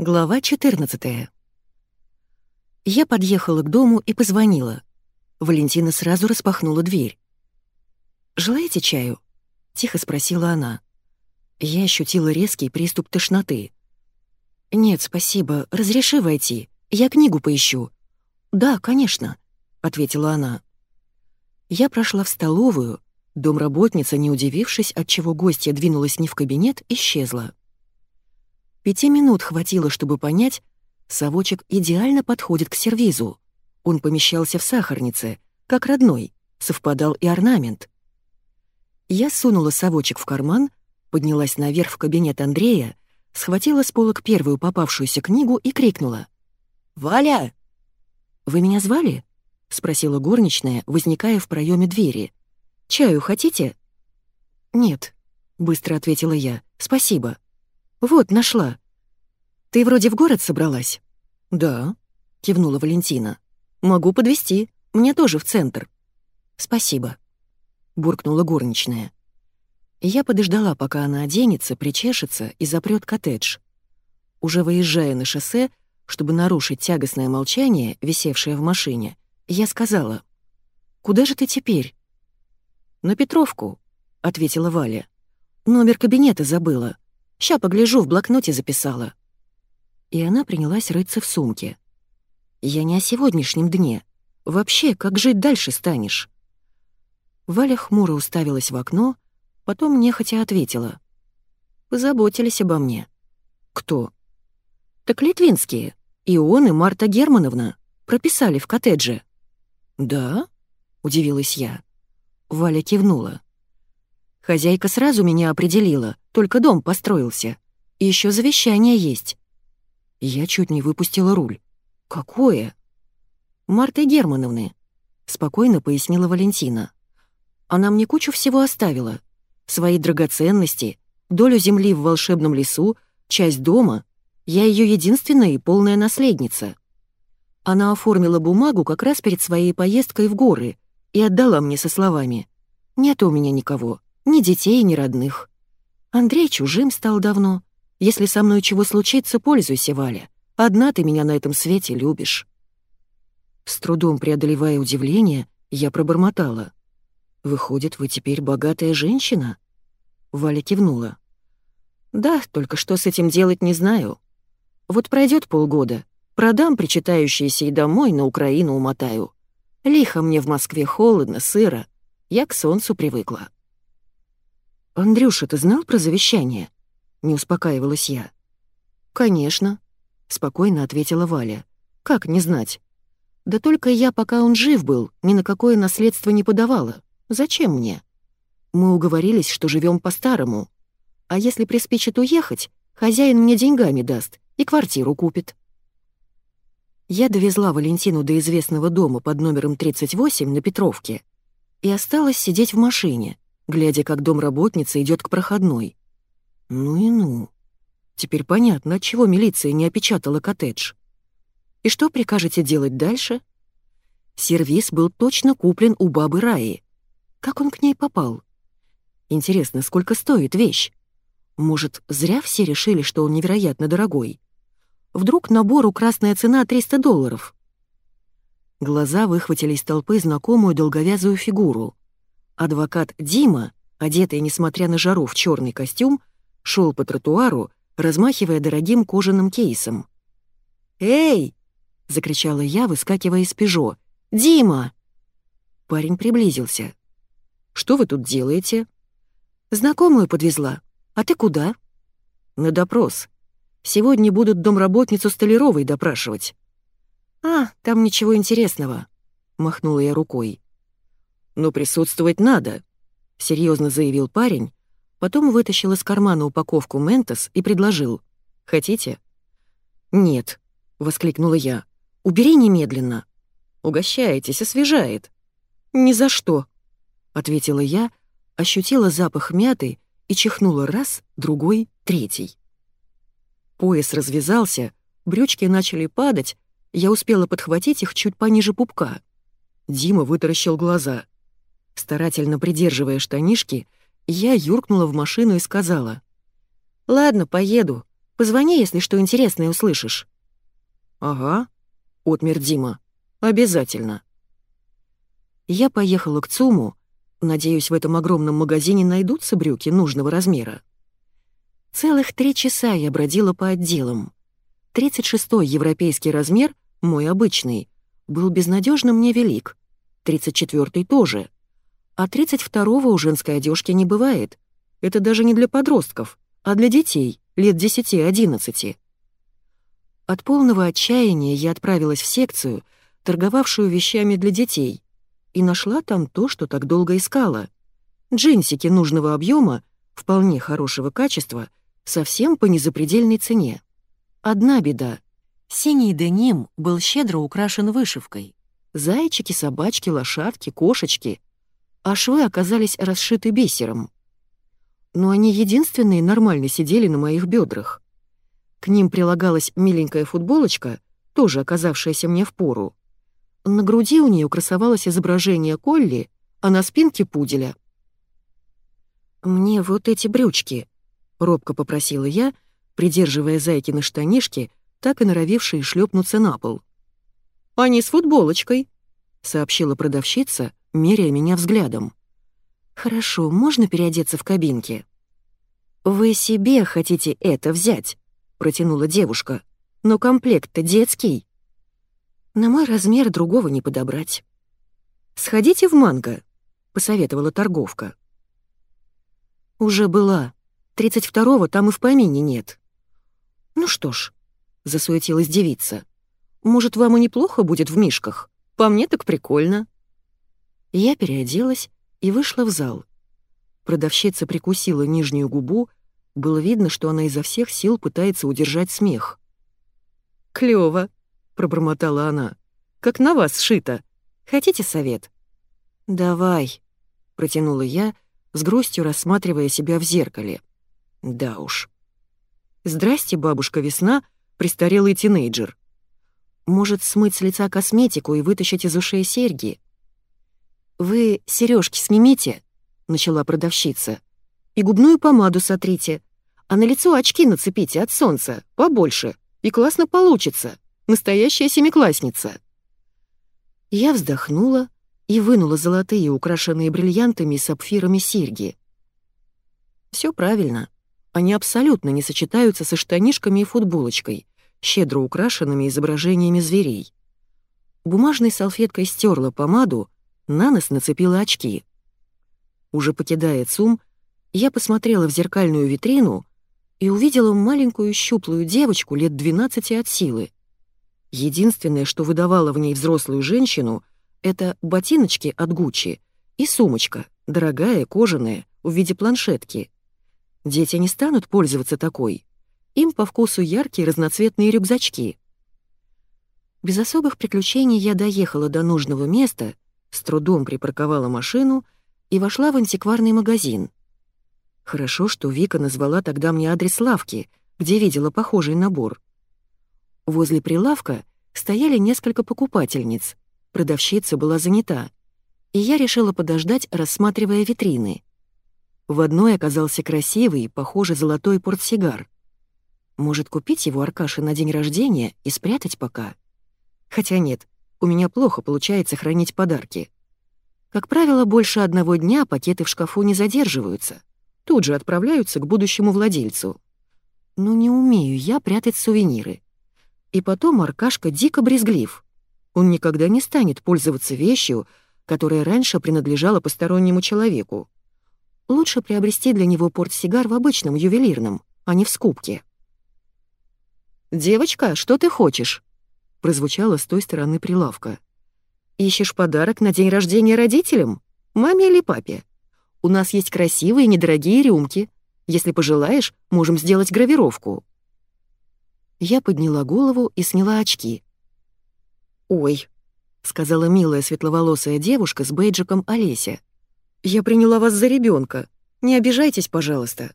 Глава 14 Я подъехала к дому и позвонила. Валентина сразу распахнула дверь. «Желаете чаю?» — тихо спросила она. Я ощутила резкий приступ тошноты. «Нет, спасибо, разреши войти, я книгу поищу». «Да, конечно», — ответила она. Я прошла в столовую, домработница, не удивившись, отчего гостья двинулась не в кабинет, исчезла. Пяти минут хватило, чтобы понять, совочек идеально подходит к сервизу. Он помещался в сахарнице, как родной, совпадал и орнамент. Я сунула совочек в карман, поднялась наверх в кабинет Андрея, схватила с полок первую попавшуюся книгу и крикнула. «Валя!» «Вы меня звали?» — спросила горничная, возникая в проеме двери. «Чаю хотите?» «Нет», — быстро ответила я. «Спасибо». «Вот, нашла. Ты вроде в город собралась?» «Да», — кивнула Валентина. «Могу подвести. Мне тоже в центр». «Спасибо», — буркнула горничная. Я подождала, пока она оденется, причешется и запрет коттедж. Уже выезжая на шоссе, чтобы нарушить тягостное молчание, висевшее в машине, я сказала, «Куда же ты теперь?» «На Петровку», — ответила Валя. «Номер кабинета забыла. Ща погляжу, в блокноте записала». И она принялась рыться в сумке. «Я не о сегодняшнем дне. Вообще, как жить дальше станешь?» Валя хмуро уставилась в окно, потом нехотя ответила. «Позаботились обо мне». «Кто?» «Так литвинские. И он, и Марта Германовна. Прописали в коттедже». «Да?» — удивилась я. Валя кивнула. Хозяйка сразу меня определила, только дом построился. Еще завещание есть. Я чуть не выпустила руль. Какое? Марты Германовны, спокойно пояснила Валентина. Она мне кучу всего оставила. Свои драгоценности, долю земли в волшебном лесу, часть дома. Я ее единственная и полная наследница. Она оформила бумагу как раз перед своей поездкой в горы и отдала мне со словами «Нет у меня никого, ни детей, ни родных. Андрей чужим стал давно. Если со мной чего случится, пользуйся, Валя. Одна ты меня на этом свете любишь». С трудом преодолевая удивление, я пробормотала. «Выходит, вы теперь богатая женщина?» Валя кивнула. «Да, только что с этим делать не знаю. Вот пройдет полгода, продам причитающиеся и домой на Украину умотаю. Лихо мне в Москве холодно, сыро. Я к солнцу привыкла». «Андрюша, ты знал про завещание?» — не успокаивалась я. «Конечно», — спокойно ответила Валя. «Как не знать? Да только я, пока он жив был, ни на какое наследство не подавала. Зачем мне? Мы уговорились, что живем по-старому. А если приспичит уехать, хозяин мне деньгами даст и квартиру купит». Я довезла Валентину до известного дома под номером 38 на Петровке и осталась сидеть в машине — глядя, как домработница идет к проходной. Ну и ну. Теперь понятно, отчего милиция не опечатала коттедж. И что прикажете делать дальше? Сервис был точно куплен у бабы Раи. Как он к ней попал? Интересно, сколько стоит вещь? Может, зря все решили, что он невероятно дорогой? Вдруг набору красная цена 300 долларов? Глаза выхватили из толпы знакомую долговязую фигуру. Адвокат Дима, одетый, несмотря на жару, в черный костюм, шел по тротуару, размахивая дорогим кожаным кейсом. «Эй!» — закричала я, выскакивая из «Пежо». «Дима!» Парень приблизился. «Что вы тут делаете?» «Знакомую подвезла. А ты куда?» «На допрос. Сегодня будут домработницу Столяровой допрашивать». «А, там ничего интересного», — махнула я рукой. «Но присутствовать надо», — серьезно заявил парень, потом вытащил из кармана упаковку «Ментос» и предложил. «Хотите?» «Нет», — воскликнула я. «Убери немедленно». «Угощаетесь, освежает». «Ни за что», — ответила я, ощутила запах мяты и чихнула раз, другой, третий. Пояс развязался, брючки начали падать, я успела подхватить их чуть пониже пупка. Дима вытаращил глаза — Старательно придерживая штанишки, я юркнула в машину и сказала. «Ладно, поеду. Позвони, если что интересное услышишь». «Ага», — отмер Дима. «Обязательно». Я поехала к ЦУМу. Надеюсь, в этом огромном магазине найдутся брюки нужного размера. Целых три часа я бродила по отделам. 36-й европейский размер, мой обычный, был безнадежно мне велик. 34-й тоже. А 32-го у женской одежки не бывает. Это даже не для подростков, а для детей, лет 10-11. От полного отчаяния я отправилась в секцию, торговавшую вещами для детей, и нашла там то, что так долго искала. Джинсики нужного объема, вполне хорошего качества, совсем по незапредельной цене. Одна беда. Синий деним был щедро украшен вышивкой. Зайчики, собачки, лошадки, кошечки. А швы оказались расшиты бисером. Но они единственные нормально сидели на моих бедрах. К ним прилагалась миленькая футболочка, тоже оказавшаяся мне в пору. На груди у нее красовалось изображение Колли, а на спинке — пуделя. «Мне вот эти брючки», — робко попросила я, придерживая Зайкины штанишки, так и норовевшие шлепнуться на пол. «Они с футболочкой», — сообщила продавщица, меряя меня взглядом. «Хорошо, можно переодеться в кабинке?» «Вы себе хотите это взять?» — протянула девушка. «Но комплект-то детский». «На мой размер другого не подобрать». «Сходите в манго», — посоветовала торговка. «Уже была. Тридцать второго там и в помине нет». «Ну что ж», — засуетилась девица, — «может, вам и неплохо будет в мишках? По мне так прикольно». Я переоделась и вышла в зал. Продавщица прикусила нижнюю губу, было видно, что она изо всех сил пытается удержать смех. «Клёво», — пробормотала она, — «как на вас сшито. Хотите совет?» «Давай», — протянула я, с грустью рассматривая себя в зеркале. «Да уж». «Здрасте, бабушка Весна, престарелый тинейджер. Может, смыть с лица косметику и вытащить из ушей серьги?» «Вы сережки снимите», — начала продавщица, — «и губную помаду сотрите, а на лицо очки нацепите от солнца, побольше, и классно получится. Настоящая семиклассница». Я вздохнула и вынула золотые, украшенные бриллиантами и сапфирами серьги. Все правильно. Они абсолютно не сочетаются со штанишками и футболочкой, щедро украшенными изображениями зверей. Бумажной салфеткой стерла помаду, на нос нацепила очки. Уже покидая ЦУМ, я посмотрела в зеркальную витрину и увидела маленькую щуплую девочку лет 12 от силы. Единственное, что выдавало в ней взрослую женщину, это ботиночки от Гуччи и сумочка, дорогая, кожаная, в виде планшетки. Дети не станут пользоваться такой. Им по вкусу яркие разноцветные рюкзачки. Без особых приключений я доехала до нужного места, с трудом припарковала машину и вошла в антикварный магазин. Хорошо, что Вика назвала тогда мне адрес лавки, где видела похожий набор. Возле прилавка стояли несколько покупательниц. Продавщица была занята, и я решила подождать, рассматривая витрины. В одной оказался красивый, похожий золотой портсигар. Может, купить его Аркаше на день рождения и спрятать пока? Хотя нет, у меня плохо получается хранить подарки. Как правило, больше одного дня пакеты в шкафу не задерживаются тут же отправляются к будущему владельцу. Но не умею я прятать сувениры. И потом Аркашка дико брезглив. Он никогда не станет пользоваться вещью, которая раньше принадлежала постороннему человеку. Лучше приобрести для него портсигар в обычном ювелирном, а не в скупке. «Девочка, что ты хочешь?» — прозвучало с той стороны прилавка. «Ищешь подарок на день рождения родителям? Маме или папе?» У нас есть красивые недорогие рюмки. Если пожелаешь, можем сделать гравировку». Я подняла голову и сняла очки. «Ой», — сказала милая светловолосая девушка с бейджиком Олеся. «Я приняла вас за ребенка. Не обижайтесь, пожалуйста».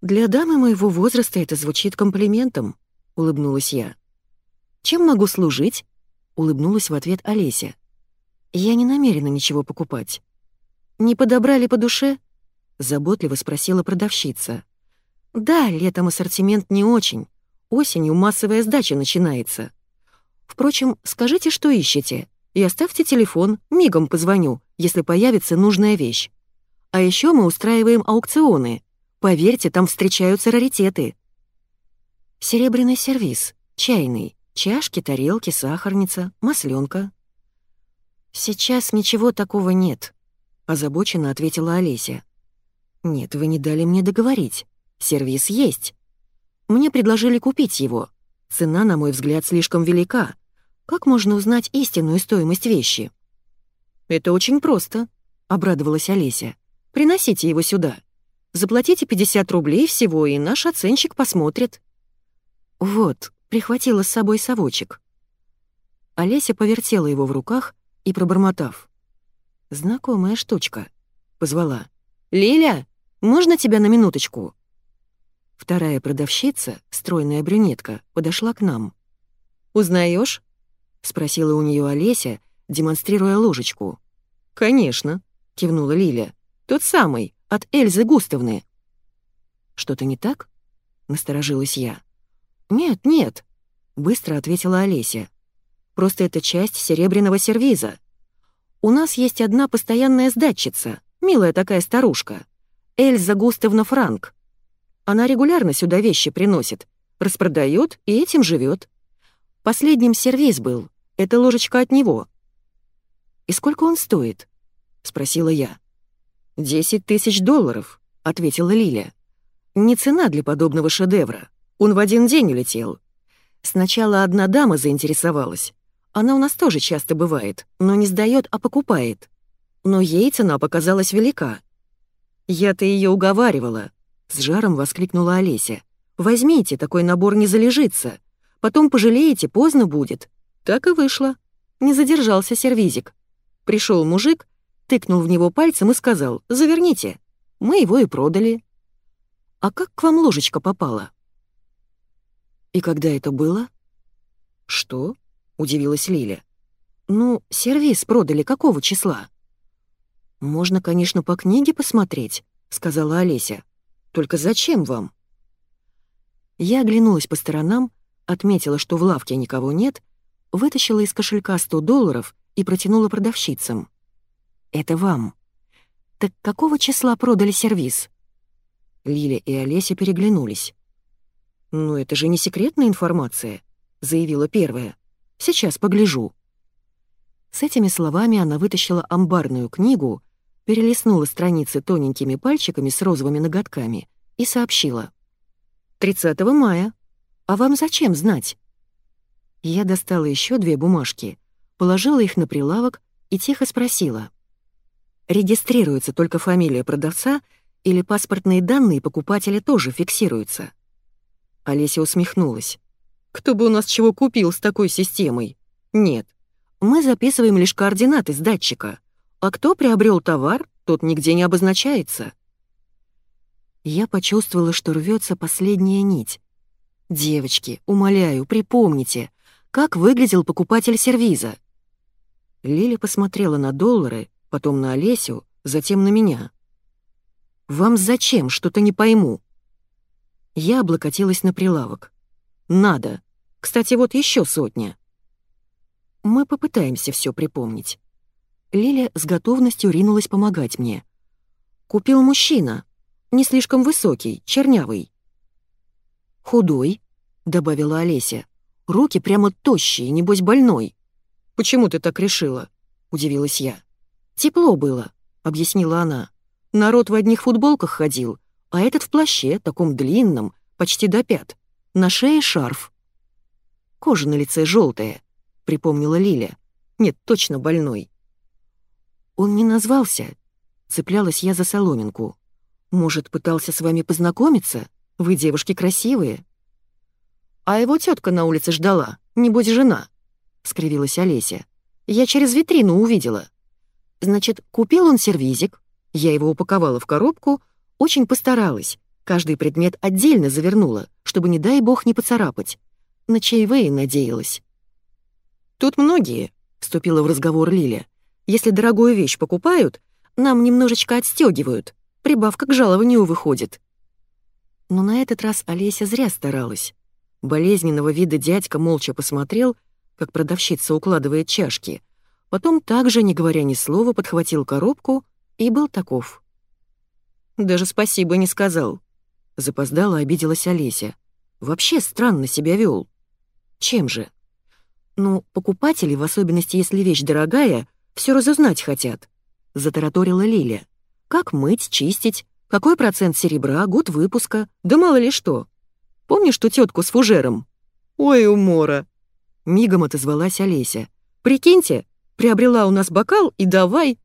«Для дамы моего возраста это звучит комплиментом», — улыбнулась я. «Чем могу служить?» — улыбнулась в ответ Олеся. «Я не намерена ничего покупать. «Не подобрали по душе?» — заботливо спросила продавщица. Да, летом ассортимент не очень. Осенью массовая сдача начинается. Впрочем, скажите, что ищете, и оставьте телефон, мигом позвоню, если появится нужная вещь. А еще мы устраиваем аукционы. Поверьте, там встречаются раритеты. Серебряный сервиз, чайный, чашки, тарелки, сахарница, масленка. Сейчас ничего такого нет, озабоченно ответила Олеся. Нет, вы не дали мне договорить. Сервис есть. Мне предложили купить его. Цена, на мой взгляд, слишком велика. Как можно узнать истинную стоимость вещи? Это очень просто, обрадовалась Олеся. Приносите его сюда. Заплатите 50 рублей всего, и наш оценщик посмотрит». «Вот», — прихватила с собой совочек. Олеся повертела его в руках и, пробормотав. «Знакомая штучка», — позвала. «Лиля, можно тебя на минуточку?» Вторая продавщица, стройная брюнетка, подошла к нам. «Узнаешь?» — спросила у нее Олеся, демонстрируя ложечку. «Конечно», — кивнула Лиля. Тот самый, от Эльзы Густавны». «Что-то не так?» — насторожилась я. «Нет, нет», — быстро ответила Олеся. «Просто это часть серебряного сервиза. У нас есть одна постоянная сдатчица, милая такая старушка, Эльза Густавна Франк. Она регулярно сюда вещи приносит, распродает и этим живет. Последним сервиз был, это ложечка от него». «И сколько он стоит?» — спросила я. «Десять тысяч долларов», — ответила Лиля. «Не цена для подобного шедевра. Он в один день улетел. Сначала одна дама заинтересовалась. Она у нас тоже часто бывает, но не сдает, а покупает. Но ей цена показалась велика. Я-то ее уговаривала», — с жаром воскликнула Олеся. «Возьмите, такой набор не залежится. Потом пожалеете, поздно будет». Так и вышло. Не задержался сервизик. Пришел мужик, тыкнул в него пальцем и сказал «Заверните». Мы его и продали. А как к вам ложечка попала? И когда это было? Что? Удивилась Лиля. Ну, сервис продали какого числа? Можно, конечно, по книге посмотреть, сказала Олеся. Только зачем вам? Я оглянулась по сторонам, отметила, что в лавке никого нет, вытащила из кошелька 100 долларов и протянула продавщицам. Это вам. Так какого числа продали сервиз? Лиля и Олеся переглянулись. «Ну, это же не секретная информация», — заявила первая. «Сейчас погляжу». С этими словами она вытащила амбарную книгу, перелистнула страницы тоненькими пальчиками с розовыми ноготками и сообщила. «30 мая. А вам зачем знать?» Я достала еще две бумажки, положила их на прилавок и тихо спросила регистрируется только фамилия продавца или паспортные данные покупателя тоже фиксируются. Олеся усмехнулась. «Кто бы у нас чего купил с такой системой? Нет. Мы записываем лишь координаты с датчика, а кто приобрел товар, тот нигде не обозначается». Я почувствовала, что рвется последняя нить. «Девочки, умоляю, припомните, как выглядел покупатель сервиза?» Лиля посмотрела на доллары, потом на Олесю, затем на меня. «Вам зачем? Что-то не пойму». Я облокотилась на прилавок. «Надо. Кстати, вот еще сотня». Мы попытаемся все припомнить. Лиля с готовностью ринулась помогать мне. «Купил мужчина. Не слишком высокий, чернявый». «Худой», — добавила Олеся. «Руки прямо тощие, небось больной». «Почему ты так решила?» — удивилась я. «Тепло было», — объяснила она. «Народ в одних футболках ходил, а этот в плаще, таком длинном, почти до пят. На шее шарф». «Кожа на лице желтая», — припомнила Лиля. «Нет, точно больной». «Он не назвался», — цеплялась я за соломинку. «Может, пытался с вами познакомиться? Вы девушки красивые». «А его тетка на улице ждала, небось жена», — скривилась Олеся. «Я через витрину увидела». Значит, купил он сервизик, я его упаковала в коробку, очень постаралась, каждый предмет отдельно завернула, чтобы, не дай бог, не поцарапать. На чаевые надеялась. «Тут многие», — вступила в разговор Лиля. «Если дорогую вещь покупают, нам немножечко отстегивают, прибавка к жалованию выходит». Но на этот раз Олеся зря старалась. Болезненного вида дядька молча посмотрел, как продавщица укладывает чашки. Потом также, не говоря ни слова, подхватил коробку и был таков. «Даже спасибо не сказал», — запоздала обиделась Олеся. «Вообще странно себя вел. «Чем же?» «Ну, покупатели, в особенности если вещь дорогая, все разузнать хотят», — затараторила Лиля. «Как мыть, чистить, какой процент серебра, год выпуска, да мало ли что. Помнишь ту тетку с фужером?» «Ой, умора!» Мигом отозвалась Олеся. «Прикиньте, приобрела у нас бокал и давай...»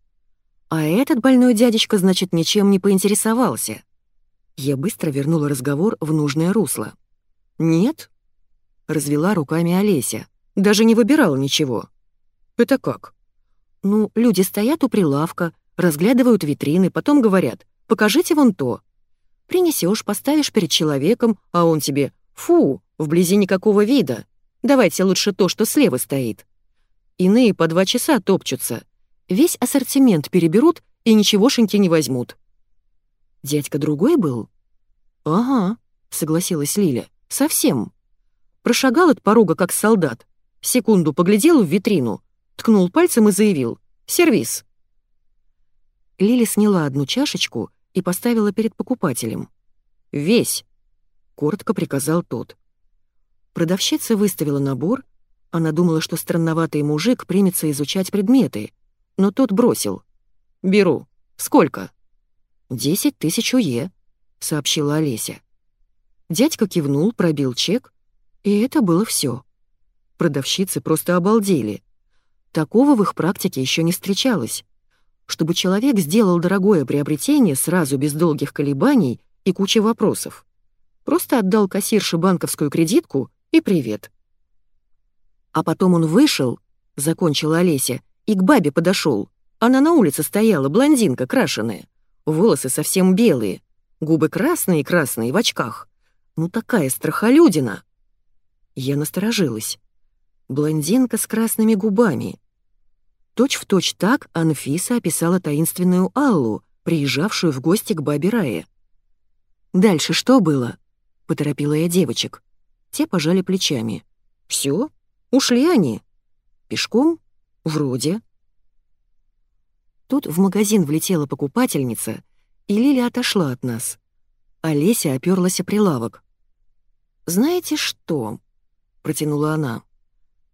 А этот больной дядечка, значит, ничем не поинтересовался. Я быстро вернула разговор в нужное русло. «Нет?» — развела руками Олеся. «Даже не выбирала ничего». «Это как?» «Ну, люди стоят у прилавка, разглядывают витрины, потом говорят, покажите вон то. Принесешь, поставишь перед человеком, а он тебе «фу, вблизи никакого вида, давайте лучше то, что слева стоит». Иные по два часа топчутся, весь ассортимент переберут и ничегошеньки не возьмут. «Дядька другой был?» «Ага», — согласилась Лиля, — «совсем». Прошагал от порога, как солдат, секунду поглядел в витрину, ткнул пальцем и заявил «Сервис». Лили сняла одну чашечку и поставила перед покупателем. «Весь», — коротко приказал тот. Продавщица выставила набор, она думала, что странноватый мужик примется изучать предметы, но тот бросил. «Беру. Сколько?» «Десять тысяч УЕ», — сообщила Олеся. Дядька кивнул, пробил чек, и это было все. Продавщицы просто обалдели. Такого в их практике еще не встречалось чтобы человек сделал дорогое приобретение сразу без долгих колебаний и кучи вопросов. Просто отдал кассирше банковскую кредитку и привет. А потом он вышел, закончила Олеся, и к бабе подошел. Она на улице стояла, блондинка, крашеная. Волосы совсем белые, губы красные-красные, в очках. Ну такая страхолюдина. Я насторожилась. Блондинка с красными губами. Точь в точь так Анфиса описала таинственную Аллу, приезжавшую в гости к бабе Рае. «Дальше что было?» — поторопила я девочек. Те пожали плечами. Все, Ушли они. Пешком? Вроде». Тут в магазин влетела покупательница, и Лиля отошла от нас. Олеся оперлась о прилавок. «Знаете что?» — протянула она.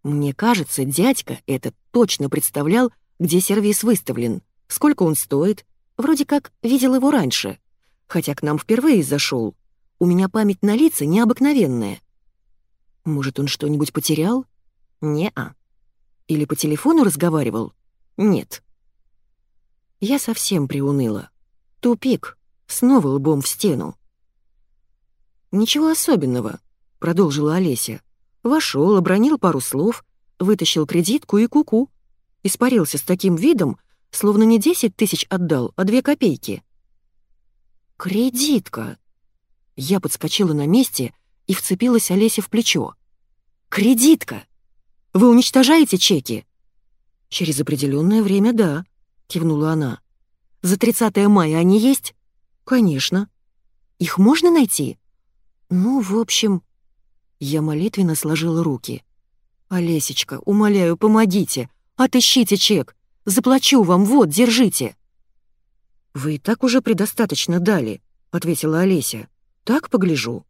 Мне кажется, дядька этот точно представлял, где сервис выставлен, сколько он стоит. Вроде как видел его раньше. Хотя к нам впервые зашел. У меня память на лица необыкновенная. Может, он что-нибудь потерял? Не-а. Или по телефону разговаривал? Нет. Я совсем приуныла. Тупик. Снова лбом в стену. «Ничего особенного», — продолжила Олеся. Вошел, обронил пару слов, вытащил кредитку и куку. -ку. Испарился с таким видом, словно не десять тысяч отдал, а две копейки. «Кредитка!» Я подскочила на месте и вцепилась Олесе в плечо. «Кредитка! Вы уничтожаете чеки?» «Через определенное время, да», — кивнула она. «За 30 мая они есть?» «Конечно». «Их можно найти?» «Ну, в общем...» Я молитвенно сложила руки. «Олесечка, умоляю, помогите! Отыщите чек! Заплачу вам, вот, держите!» «Вы и так уже предостаточно дали», — ответила Олеся. «Так погляжу».